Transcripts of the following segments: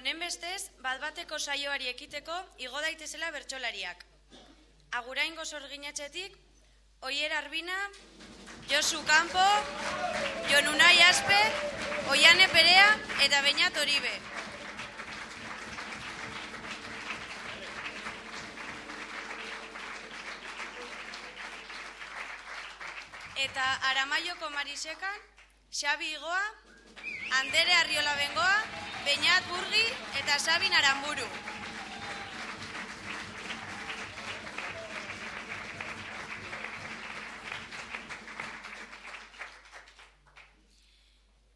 Honen bestez, bat bateko saioari ekiteko igo daitezela bertsolariak. Aguraingo sorginatxetik, Oier Arbina, Josu Campo, Jonunai Aspe, Oiane Perea eta Beñat Oribe. Eta Aramaioko Marisekan, Xabi Igoa, Andere Arriola Bengoa, Beñat Burgi eta Sabin Aramburu.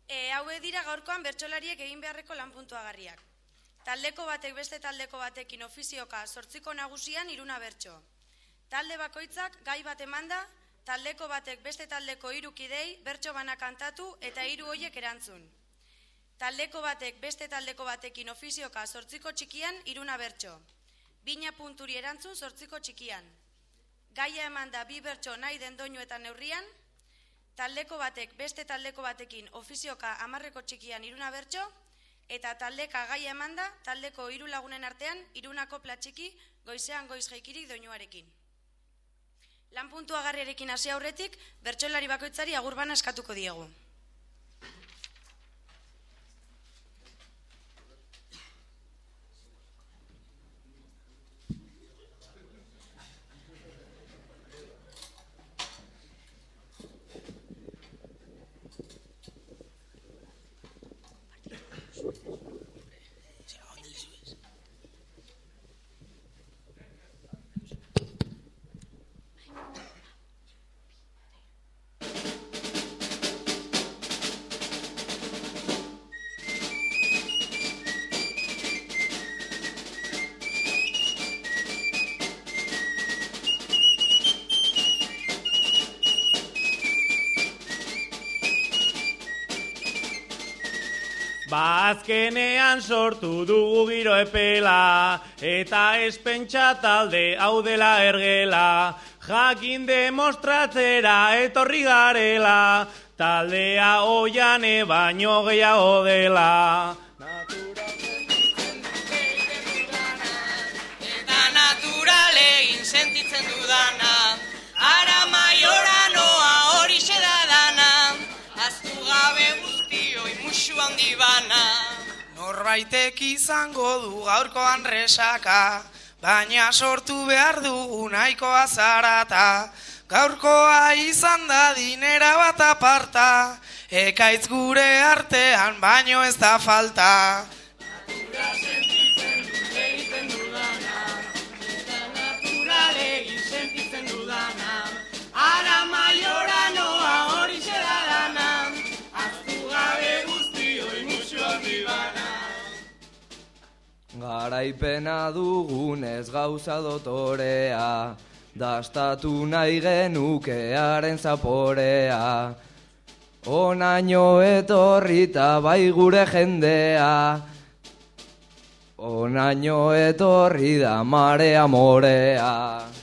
E, haue dira gaurkoan bertsolariek egin beharreko lanpuntuagarriak. Taldeko batek beste taldeko batekin ofizioka sortziko nagusian iruna bertso. Talde bakoitzak gai bat emanda, taldeko batek beste taldeko hiru kidei bertso bana kantatu eta hiru hoiek erantzun. Taldeko batek beste taldeko batekin ofizioka sortziko txikian iruna bertso. Bina punturi erantzun sortziko txikian. Gaia eman da bi bertso nahi den doinu eta neurrian, taldeko batek beste taldeko batekin ofizioka amarreko txikian iruna bertso, eta taldeka gaia eman da taldeko hiru lagunen artean irunako platxiki goizean goiz jaikirik doinuarekin. Lan puntua garriarekin hasi aurretik, bertsolari bakoitzari agurbana eskatuko diegu. はい。Azkenean sortu dugu giro epela, eta espentsa talde hau dela ergela, jakin demostratzera etorri garela, taldea oiane baino gehiago dela. Eta natural egin sentitzen dudana Ara musu handi bana Norbaitek izango du gaurkoan resaka, baina sortu behar dugu nahikoa zarata. Gaurkoa izan da dinera bat aparta, ekaitz gure artean baino ez da falta. Natural Garaipena dugunez gauza dotorea, dastatu nahi genukearen zaporea. Onaino etorrita bai gure jendea, onaino etorri da marea morea.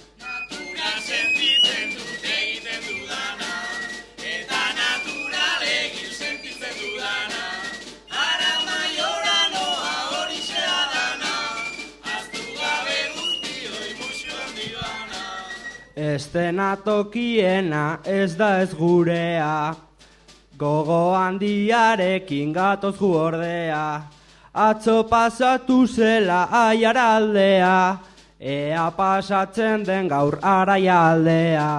Estena tokiena ez da ez gurea, gogo handiarekin gatoz gu ordea. Atzo pasatu zela aiara aldea, ea pasatzen den gaur araia aldea.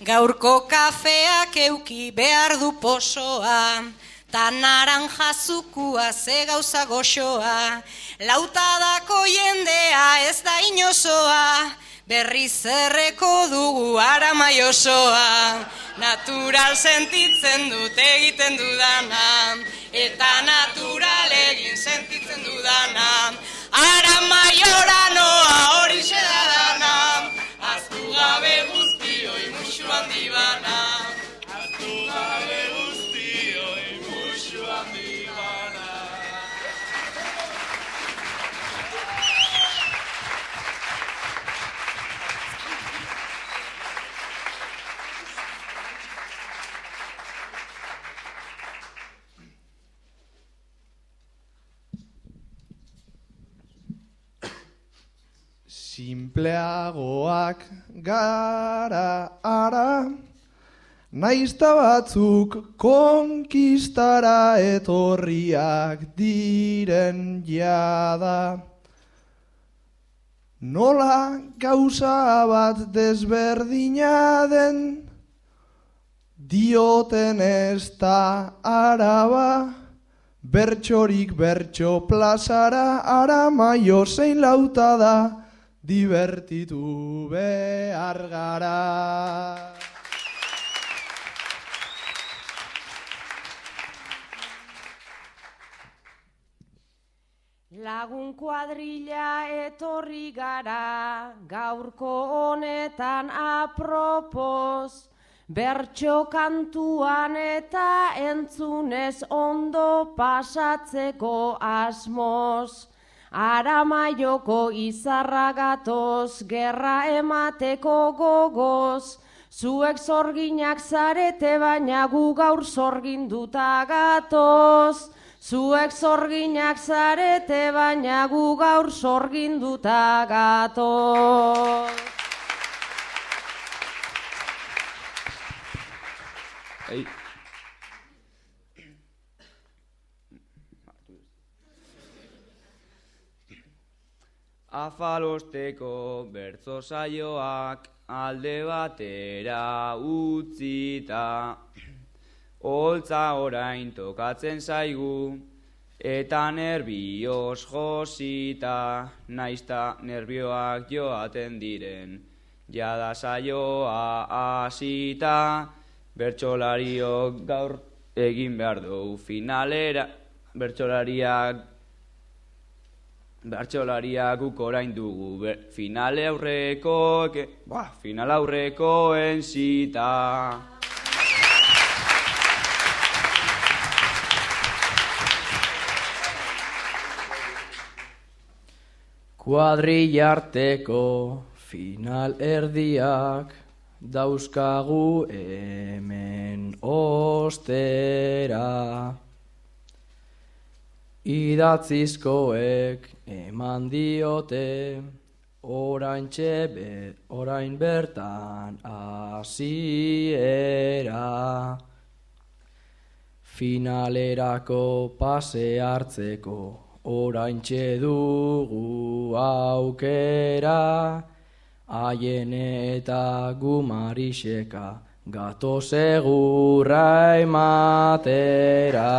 Gaurko kafeak euki behar du posoa, ta naranja zukua ze gauza goxoa, lautadako jendea ez da inozoa, berriz erreko dugu ara maiosoa, natural sentitzen dut egiten dudana, eta natural egin sentitzen dudana, ara maiora Simpleagoak gara ara, naizta batzuk konkistara etorriak diren jada. Nola gauza bat desberdina den, dioten ez da araba, bertxorik bertxo plazara, ara maio zein lauta da, divertitu behar gara. Lagun kuadrilla etorri gara, gaurko honetan apropos, bertso kantuan eta entzunez ondo pasatzeko asmoz. Aramaioko izarra gatoz, gerra emateko gogoz, zuek zorginak zarete baina gu gaur zorginduta gatoz. Zuek zorginak zarete baina gu gaur zorginduta gatoz. Ei. Afalosteko bertzo saioak alde batera utzita. Holtza orain tokatzen zaigu eta nerbios josita. Naizta nervioak joaten diren jada saioa hasita. Bertsolariok gaur egin behar dugu finalera bertsolariak bertsolariak guk orain dugu Ber, finale aurreko ke, ba, final aurreko enzita Kuadrillarteko final erdiak dauzkagu hemen ostera. Idatzizkoek eman diote orain be, orain bertan hasiera. Finalerako pase hartzeko oraintxe dugu aukera, haien eta gumariseka gato segurra ematera.